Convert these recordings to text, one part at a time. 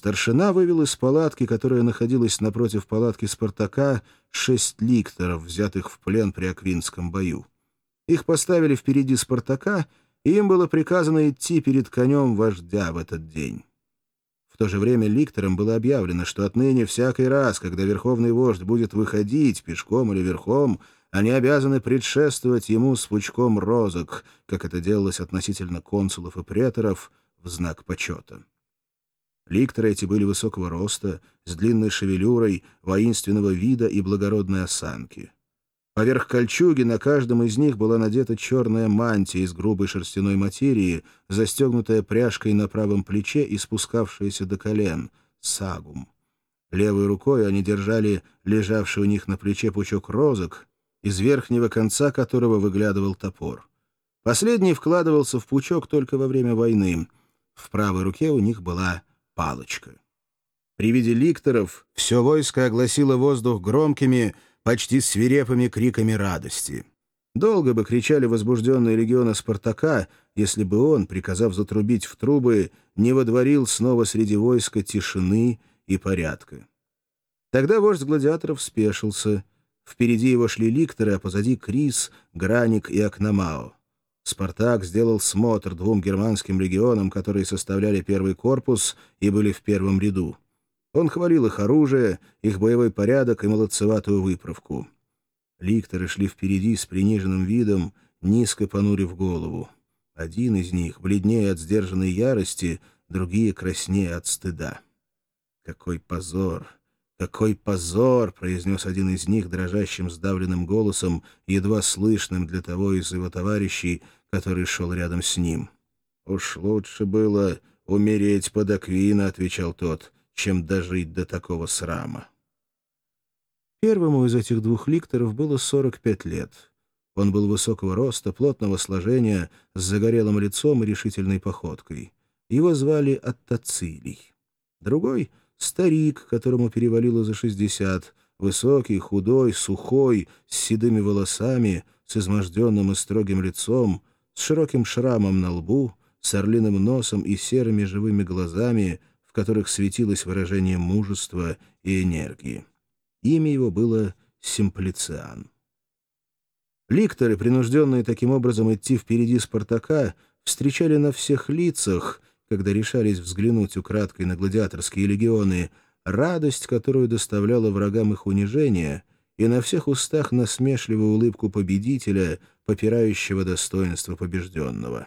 Старшина вывел из палатки, которая находилась напротив палатки Спартака, шесть ликторов, взятых в плен при Аквинском бою. Их поставили впереди Спартака, и им было приказано идти перед конем вождя в этот день. В то же время ликторам было объявлено, что отныне всякий раз, когда верховный вождь будет выходить, пешком или верхом, они обязаны предшествовать ему с пучком розок, как это делалось относительно консулов и преторов, в знак почета. Ликторы эти были высокого роста, с длинной шевелюрой, воинственного вида и благородной осанки. Поверх кольчуги на каждом из них была надета черная мантия из грубой шерстяной материи, застегнутая пряжкой на правом плече и спускавшаяся до колен — сагум. Левой рукой они держали лежавший у них на плече пучок розок, из верхнего конца которого выглядывал топор. Последний вкладывался в пучок только во время войны. В правой руке у них была палочка. При виде ликторов все войско огласило воздух громкими, почти свирепыми криками радости. Долго бы кричали возбужденные легионы Спартака, если бы он, приказав затрубить в трубы, не водворил снова среди войска тишины и порядка. Тогда вождь гладиаторов спешился. Впереди его шли ликторы, а позади Крис, Граник и Акномао. Спартак сделал смотр двум германским легионам, которые составляли первый корпус и были в первом ряду. Он хвалил их оружие, их боевой порядок и молодцеватую выправку. Ликторы шли впереди с приниженным видом, низко понурив голову. Один из них, бледнее от сдержанной ярости, другие краснее от стыда. «Какой позор! Какой позор!» — произнес один из них дрожащим сдавленным голосом, едва слышным для того из его товарищей, который шел рядом с ним. «Уж лучше было умереть под Аквина», — отвечал тот, — «чем дожить до такого срама». Первому из этих двух ликторов было 45 лет. Он был высокого роста, плотного сложения, с загорелым лицом и решительной походкой. Его звали Аттацилий. Другой — старик, которому перевалило за 60, высокий, худой, сухой, с седыми волосами, с изможденным и строгим лицом, с широким шрамом на лбу, с орлиным носом и серыми живыми глазами, в которых светилось выражение мужества и энергии. Имя его было Симплициан. Ликторы, принужденные таким образом идти впереди Спартака, встречали на всех лицах, когда решались взглянуть украдкой на гладиаторские легионы, радость, которую доставляла врагам их унижение, и на всех устах насмешливую улыбку победителя, попирающего достоинство побежденного.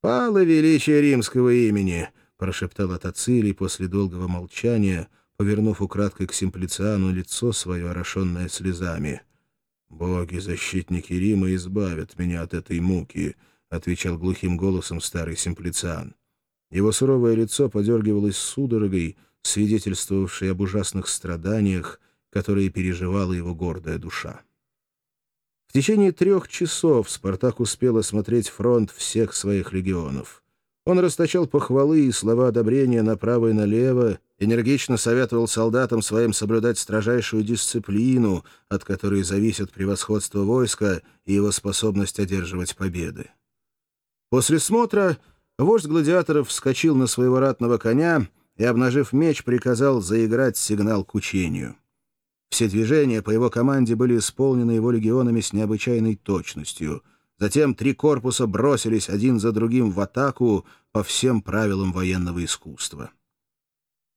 «Пало величие римского имени!» — прошептал Атацилий после долгого молчания, повернув украдкой к Симплициану лицо свое, орошенное слезами. «Боги, защитники Рима, избавят меня от этой муки!» — отвечал глухим голосом старый Симплициан. Его суровое лицо подергивалось судорогой, свидетельствовавшей об ужасных страданиях, которые переживала его гордая душа. В течение трех часов Спартак успел осмотреть фронт всех своих легионов. Он расточал похвалы и слова одобрения направо и налево, энергично советовал солдатам своим соблюдать строжайшую дисциплину, от которой зависит превосходство войска и его способность одерживать победы. После смотра вождь гладиаторов вскочил на своего ратного коня и, обнажив меч, приказал заиграть сигнал к учению. Все движения по его команде были исполнены его легионами с необычайной точностью. Затем три корпуса бросились один за другим в атаку по всем правилам военного искусства.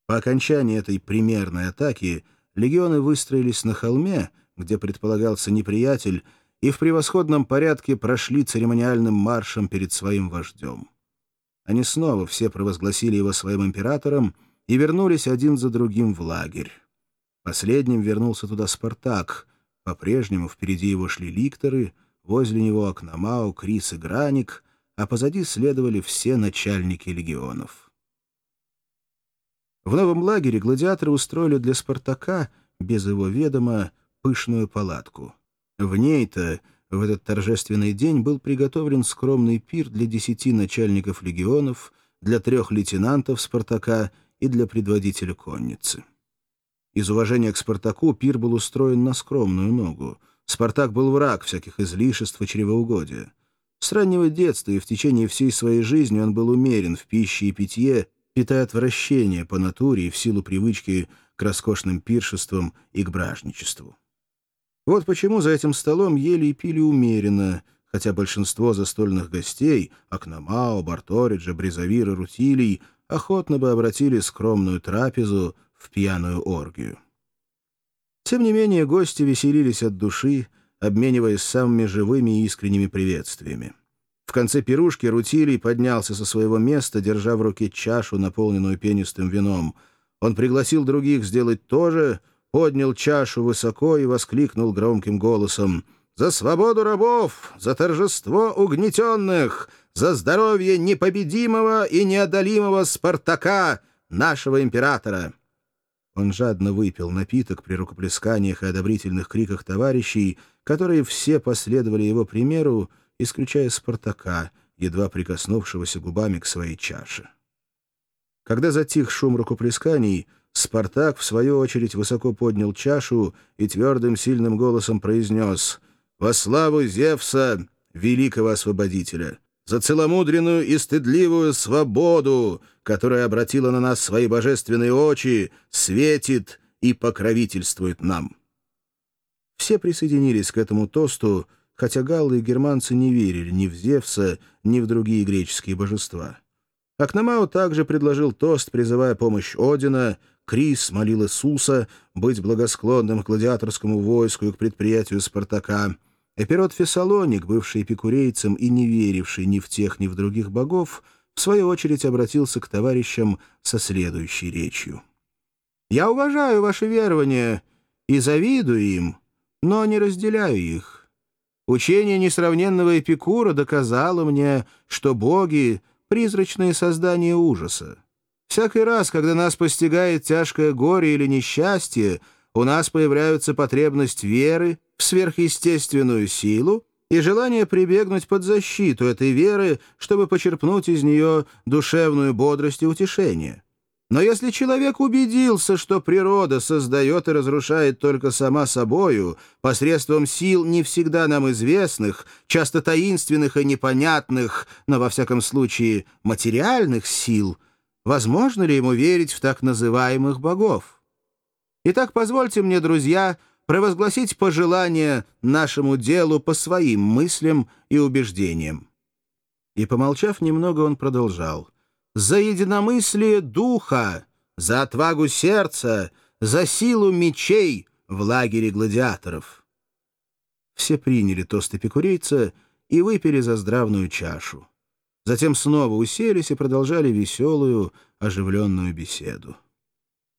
По окончании этой примерной атаки легионы выстроились на холме, где предполагался неприятель, и в превосходном порядке прошли церемониальным маршем перед своим вождем. Они снова все провозгласили его своим императором и вернулись один за другим в лагерь. Последним вернулся туда Спартак. По-прежнему впереди его шли ликторы, возле него Акномау, Крис и Граник, а позади следовали все начальники легионов. В новом лагере гладиаторы устроили для Спартака, без его ведома, пышную палатку. В ней-то в этот торжественный день был приготовлен скромный пир для десяти начальников легионов, для трех лейтенантов Спартака и для предводителя конницы. Из уважения к Спартаку пир был устроен на скромную ногу. Спартак был враг всяких излишеств и чревоугодия. С раннего детства и в течение всей своей жизни он был умерен в пище и питье питая отвращение по натуре и в силу привычки к роскошным пиршествам и к бражничеству. Вот почему за этим столом ели и пили умеренно, хотя большинство застольных гостей — Акномао, Барториджа, Бризавира, Рутилий — охотно бы обратили скромную трапезу в пьяную оргию. Тем не менее, гости веселились от души, обмениваясь самыми живыми и искренними приветствиями. В конце пирушки Рутилий поднялся со своего места, держа в руке чашу, наполненную пенистым вином. Он пригласил других сделать то же, поднял чашу высоко и воскликнул громким голосом «За свободу рабов! За торжество угнетенных! За здоровье непобедимого и неодолимого Спартака, нашего императора!» Он жадно выпил напиток при рукоплесканиях и одобрительных криках товарищей, которые все последовали его примеру, исключая Спартака, едва прикоснувшегося губами к своей чаше. Когда затих шум рукоплесканий, Спартак, в свою очередь, высоко поднял чашу и твердым сильным голосом произнес «Во славу Зевса, великого освободителя! За целомудренную и стыдливую свободу, которая обратила на нас свои божественные очи, светит и покровительствует нам!» Все присоединились к этому тосту, хотя галлы и германцы не верили ни в Зевса, ни в другие греческие божества. Акномау также предложил тост, призывая помощь Одина, Крис молил Иисуса быть благосклонным к гладиаторскому войску и к предприятию Спартака. Эпирот Фессалоник, бывший эпикурейцем и не веривший ни в тех, ни в других богов, в свою очередь обратился к товарищам со следующей речью. «Я уважаю ваши верования и завидую им, но не разделяю их. Учение несравненного Эпикура доказало мне, что боги — призрачные создания ужаса. Всякий раз, когда нас постигает тяжкое горе или несчастье, у нас появляется потребность веры в сверхъестественную силу и желание прибегнуть под защиту этой веры, чтобы почерпнуть из нее душевную бодрость и утешение. Но если человек убедился, что природа создает и разрушает только сама собою, посредством сил не всегда нам известных, часто таинственных и непонятных, но во всяком случае материальных сил, возможно ли ему верить в так называемых богов? Итак, позвольте мне, друзья, провозгласить пожелание нашему делу по своим мыслям и убеждениям. И, помолчав немного, он продолжал — за единомыслие духа, за отвагу сердца, за силу мечей в лагере гладиаторов. Все приняли тост эпикурейца и выпили за здравную чашу. Затем снова уселись и продолжали веселую, оживленную беседу.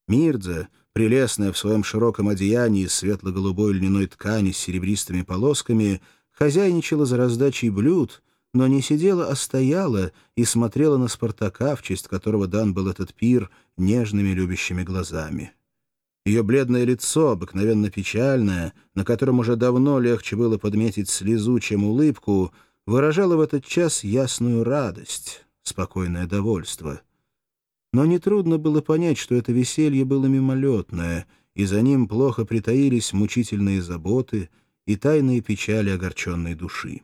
Мирдза, прелестная в своем широком одеянии из светло-голубой льняной ткани с серебристыми полосками, хозяйничала за раздачей блюд — но не сидела, а стояла и смотрела на Спартака, в честь которого дан был этот пир, нежными любящими глазами. Ее бледное лицо, обыкновенно печальное, на котором уже давно легче было подметить слезу, чем улыбку, выражало в этот час ясную радость, спокойное довольство. Но нетрудно было понять, что это веселье было мимолетное, и за ним плохо притаились мучительные заботы и тайные печали огорченной души.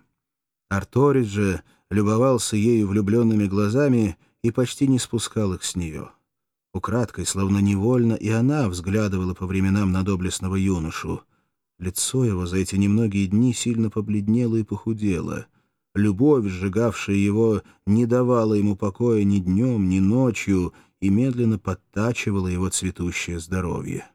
Арторис же любовался ею влюбленными глазами и почти не спускал их с нее. Украдкой, словно невольно, и она взглядывала по временам на доблестного юношу. Лицо его за эти немногие дни сильно побледнело и похудело. Любовь, сжигавшая его, не давала ему покоя ни днем, ни ночью и медленно подтачивала его цветущее здоровье.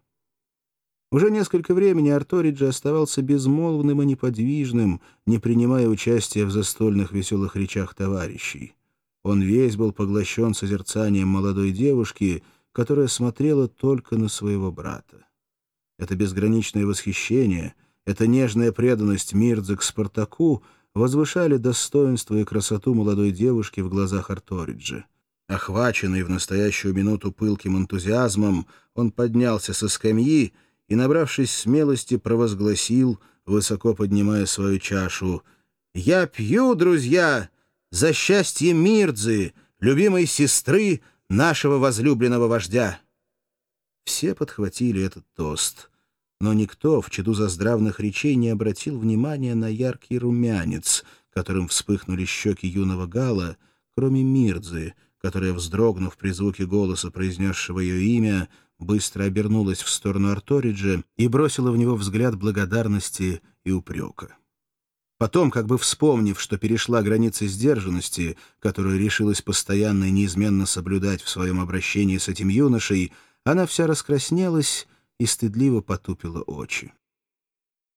Уже несколько времени Арториджи оставался безмолвным и неподвижным, не принимая участия в застольных веселых речах товарищей. Он весь был поглощен созерцанием молодой девушки, которая смотрела только на своего брата. Это безграничное восхищение, эта нежная преданность Мирдзе к Спартаку возвышали достоинство и красоту молодой девушки в глазах Арториджи. Охваченный в настоящую минуту пылким энтузиазмом, он поднялся со скамьи и, набравшись смелости, провозгласил, высоко поднимая свою чашу, «Я пью, друзья, за счастье Мирдзы, любимой сестры нашего возлюбленного вождя!» Все подхватили этот тост, но никто в чаду заздравных речей не обратил внимания на яркий румянец, которым вспыхнули щеки юного Гала, кроме Мирдзы, которая, вздрогнув при звуке голоса, произнесшего ее имя, быстро обернулась в сторону Арториджа и бросила в него взгляд благодарности и упрека. Потом, как бы вспомнив, что перешла границы сдержанности, которую решилась постоянно и неизменно соблюдать в своем обращении с этим юношей, она вся раскраснелась и стыдливо потупила очи.